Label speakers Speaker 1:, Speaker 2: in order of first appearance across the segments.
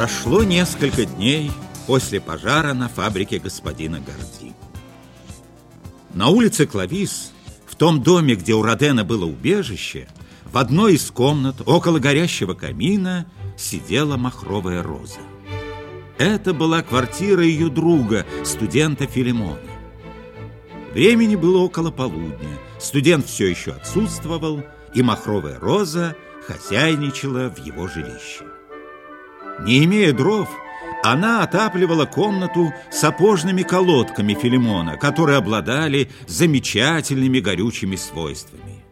Speaker 1: Прошло несколько дней после пожара на фабрике господина Горди. На улице Клавис, в том доме, где у Родена было убежище, в одной из комнат около горящего камина сидела махровая роза. Это была квартира ее друга, студента Филимона. Времени было около полудня. Студент все еще отсутствовал, и махровая роза хозяйничала в его жилище. Не имея дров, она отапливала комнату сапожными колодками Филимона, которые обладали замечательными горючими свойствами.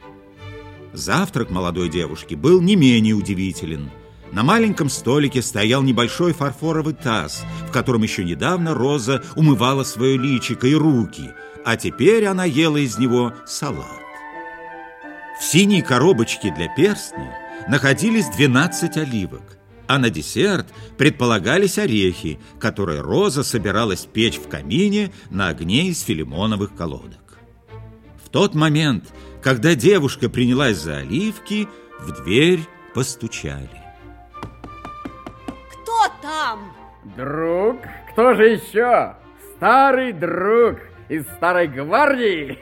Speaker 1: Завтрак молодой девушки был не менее удивителен. На маленьком столике стоял небольшой фарфоровый таз, в котором еще недавно Роза умывала свое личико и руки, а теперь она ела из него салат. В синей коробочке для перстня находились 12 оливок а на десерт предполагались орехи, которые Роза собиралась печь в камине на огне из филимоновых колодок. В тот момент, когда девушка принялась за оливки, в дверь постучали.
Speaker 2: Кто там?
Speaker 3: Друг? Кто же еще? Старый друг из старой гвардии.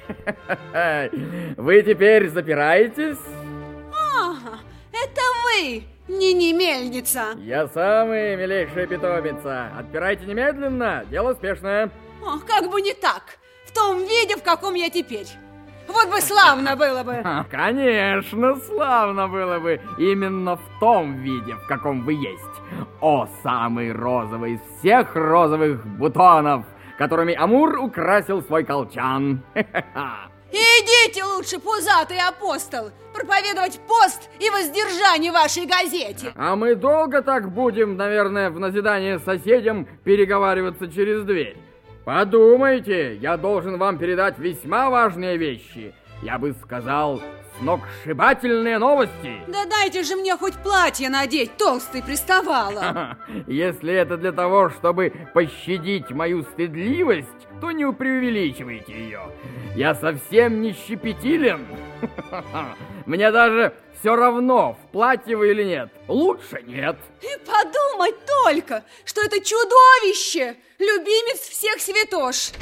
Speaker 3: Вы теперь запираетесь?
Speaker 2: А, это вы! Не-не, мельница.
Speaker 3: Я самый милейшая питомица. Отпирайте немедленно, дело спешное.
Speaker 2: О, как бы не так. В том виде, в каком я теперь. Вот бы славно было бы.
Speaker 3: Конечно, славно было бы. Именно в том виде, в каком вы есть. О, самый розовый из всех розовых бутонов, которыми Амур украсил свой колчан.
Speaker 2: Идите лучше, пузатый апостол, проповедовать пост и воздержание вашей газете.
Speaker 3: А мы долго так будем, наверное, в назидание соседям переговариваться через дверь? Подумайте, я должен вам передать весьма важные вещи. Я бы сказал, сногсшибательные новости.
Speaker 2: Да дайте же мне хоть платье надеть, толстый приставала.
Speaker 3: Если это для того, чтобы пощадить мою стыдливость, то не преувеличивайте ее. Я совсем не щепетилен. Мне даже все равно, в платье вы или нет. Лучше нет.
Speaker 2: И подумать только, что это чудовище, любимец всех святош.